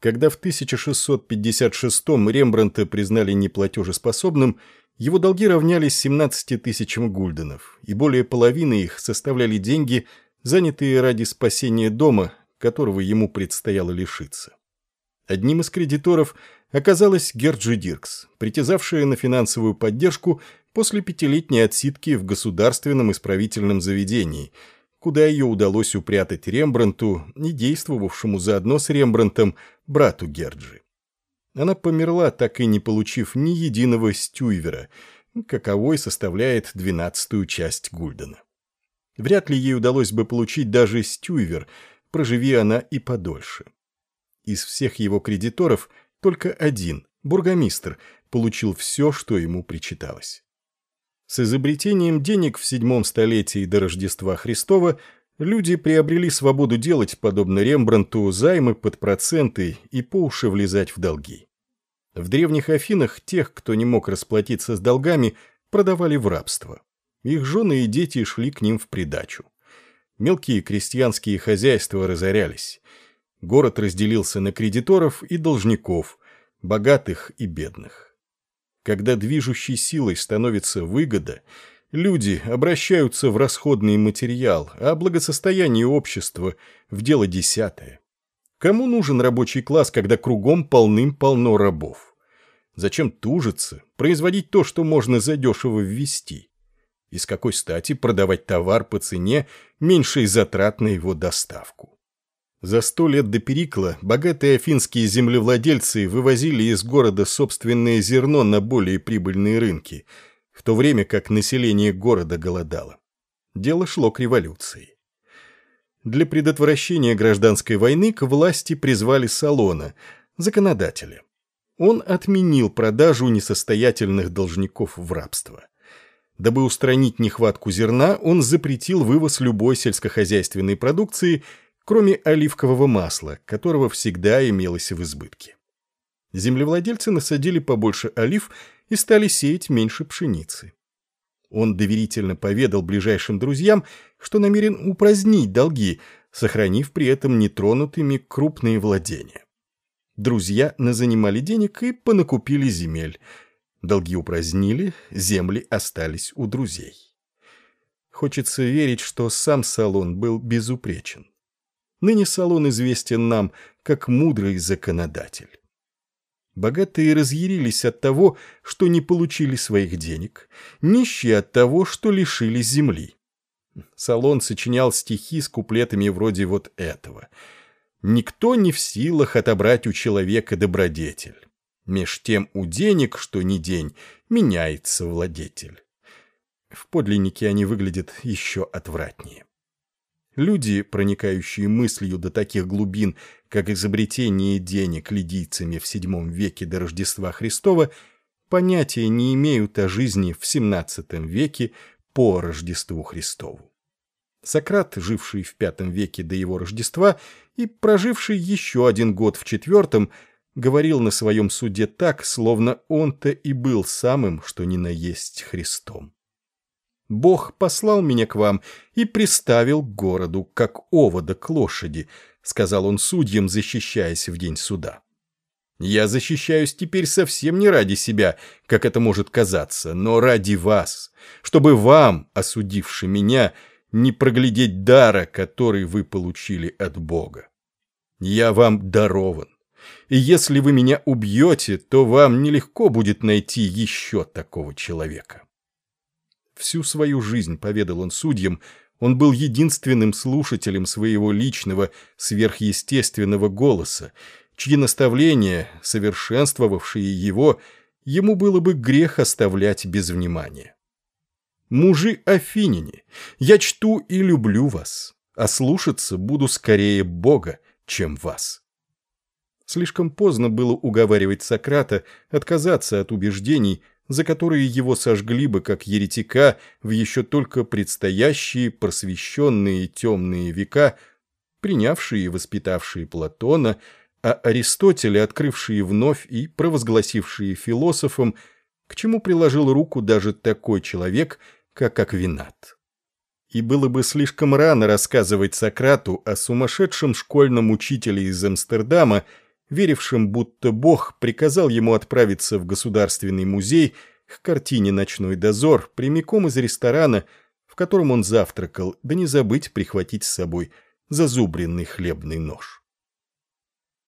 Когда в 1656-м Рембрандта признали неплатежеспособным, его долги равнялись 17 тысячам гульденов, и более половины их составляли деньги, занятые ради спасения дома, которого ему предстояло лишиться. Одним из кредиторов оказалась Герджи Диркс, притязавшая на финансовую поддержку после пятилетней отсидки в государственном исправительном заведении – куда ее удалось упрятать Рембранту, не действовавшему заодно с Рембрантом, брату Герджи. Она померла, так и не получив ни единого стюйвера, каковой составляет двенадцатую часть Гульдена. Вряд ли ей удалось бы получить даже стюйвер, проживи она и подольше. Из всех его кредиторов только один, бургомистр, получил все, что ему причиталось. С изобретением денег в седьмом столетии до Рождества Христова люди приобрели свободу делать, подобно Рембрандту, займы под проценты и по уши влезать в долги. В древних Афинах тех, кто не мог расплатиться с долгами, продавали в рабство. Их жены и дети шли к ним в придачу. Мелкие крестьянские хозяйства разорялись. Город разделился на кредиторов и должников, богатых и бедных. Когда движущей силой становится выгода, люди обращаются в расходный материал, а благосостояние общества – в дело десятое. Кому нужен рабочий класс, когда кругом полным-полно рабов? Зачем тужиться, производить то, что можно задешево ввести? И с какой стати продавать товар по цене, меньшей затрат на его доставку? За сто лет до Перикла богатые афинские землевладельцы вывозили из города собственное зерно на более прибыльные рынки, в то время как население города голодало. Дело шло к революции. Для предотвращения гражданской войны к власти призвали Салона, законодателя. Он отменил продажу несостоятельных должников в рабство. Дабы устранить нехватку зерна, он запретил вывоз любой сельскохозяйственной продукции – кроме оливкового масла, которого всегда имелось в избытке. Землевладельцы насадили побольше олив и стали сеять меньше пшеницы. Он доверительно поведал ближайшим друзьям, что намерен упразднить долги, сохранив при этом нетронутыми крупные владения. Друзья назанимали денег и понакупили земель. Долги упразднили, земли остались у друзей. Хочется верить, что сам салон был безупречен. Ныне салон известен нам как мудрый законодатель. Богатые разъярились от того, что не получили своих денег, нищие от того, что лишились земли. Салон сочинял стихи с куплетами вроде вот этого. «Никто не в силах отобрать у человека добродетель. Меж тем у денег, что ни день, меняется владетель». В подлиннике они выглядят еще отвратнее. Люди, проникающие мыслью до таких глубин, как изобретение денег лидийцами в VII веке до Рождества Христова, понятия не имеют о жизни в XVII веке по Рождеству Христову. Сократ, живший в V веке до его Рождества и проживший еще один год в IV, говорил на своем суде так, словно он-то и был самым, что ни на есть Христом. Бог послал меня к вам и приставил к городу, как овода к лошади», — сказал он судьям, защищаясь в день суда. «Я защищаюсь теперь совсем не ради себя, как это может казаться, но ради вас, чтобы вам, осудивши меня, не проглядеть дара, который вы получили от Бога. Я вам дарован, и если вы меня убьете, то вам нелегко будет найти еще такого человека». Всю свою жизнь, поведал он судьям, он был единственным слушателем своего личного, сверхъестественного голоса, чьи наставления, совершенствовавшие его, ему было бы грех оставлять без внимания. «Мужи Афиняне, я чту и люблю вас, а слушаться буду скорее Бога, чем вас». Слишком поздно было уговаривать Сократа отказаться от убеждений, за которые его сожгли бы как еретика в еще только предстоящие просвещенные темные века, принявшие и воспитавшие Платона, а Аристотеля, открывшие вновь и провозгласившие философом, к чему приложил руку даже такой человек, как Аквинат. И было бы слишком рано рассказывать Сократу о сумасшедшем школьном учителе из Амстердама, верившим, будто Бог приказал ему отправиться в Государственный музей к картине «Ночной дозор» прямиком из ресторана, в котором он завтракал, да не забыть прихватить с собой зазубренный хлебный нож.